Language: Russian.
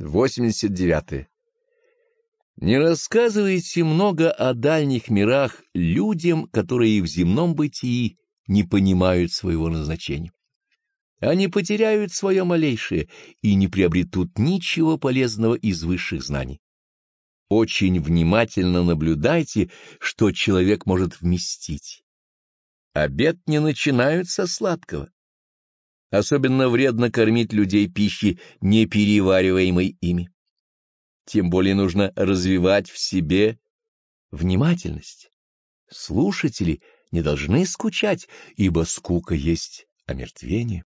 89. Не рассказывайте много о дальних мирах людям, которые в земном бытии не понимают своего назначения. Они потеряют свое малейшее и не приобретут ничего полезного из высших знаний. Очень внимательно наблюдайте, что человек может вместить. Обед не начинают со сладкого. Особенно вредно кормить людей пищей, не перевариваемой ими. Тем более нужно развивать в себе внимательность. Слушатели не должны скучать, ибо скука есть омертвение.